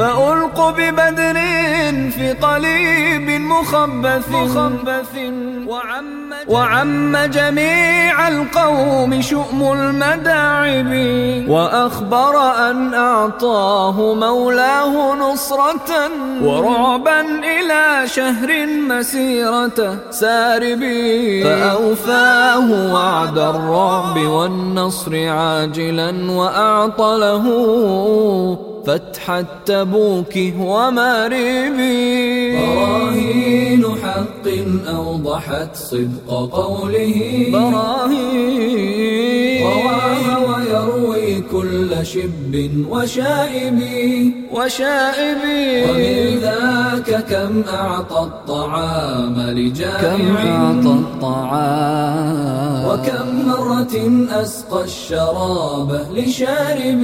فألق ببدر في قليب مخبث, مخبث. وعم, وعم جميع القوم شؤم المداعب. وأخبر أن أعطاه مولاه نصرة ورعبا إلى شهر مسيرة ساربي فأوفاه وعد الرعب والنصر عاجلا وأعطى له فتح التبوك وماربي براهين حق أوضحت صدق قوله. براهين. رواها ويروي كل شب وشائب. وشائب. ومن ذاك كم أعطى الطعام لجائع كم أعطى الطعام وكم مرة أسقى الشراب لشارب.